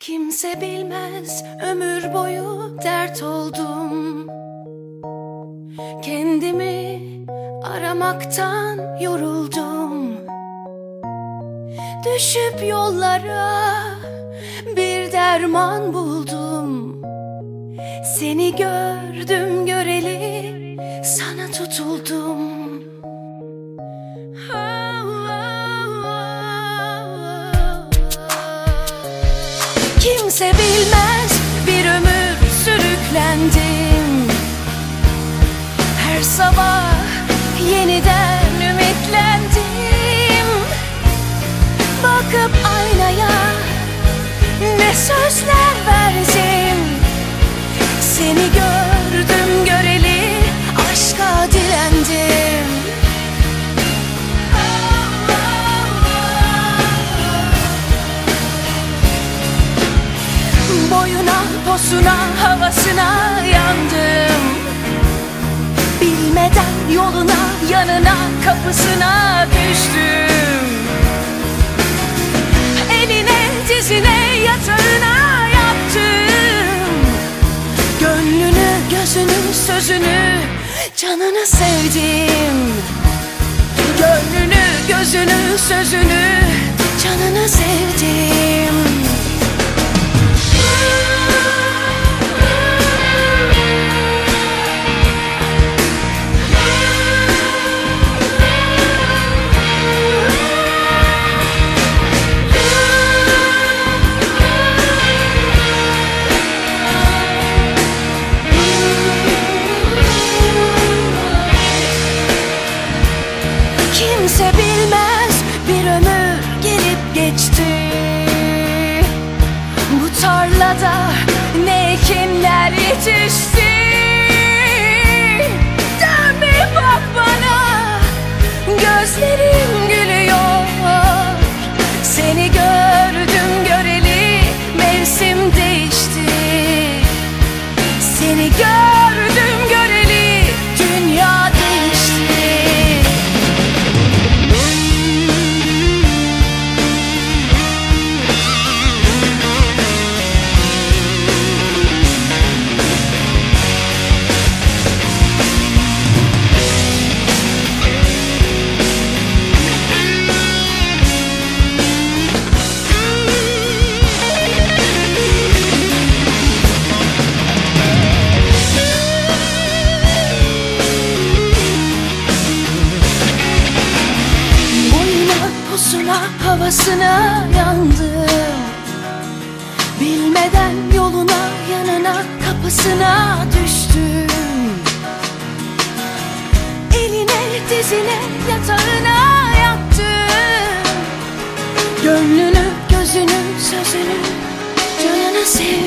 Kimse bilmez ömür boyu dert oldum. Kendimi aramaktan yoruldum. Düşüp yollara bir derman buldum. Seni gördüm göreli sana tutuldum Her sabah yeniden ümitlendim. Bakıp aynaya ne sözler verdim. Seni gördüm göreli aşka dilendim Boyuna, posuna, havasına yandım yanına, kapısına düştüm. Eline, dizine, yatağına yattım Gönlünü, gözünü, sözünü, canını sevdim. Gönlünü, gözünü, sözünü, canını sevdim 찾아. Posuna, havasına yandım. Bilmeden yoluna, yanına, kapısına düştüm. Eline, dizine, yatağına yattım. Gönlünü, gözünü, sözünü, canını sevdim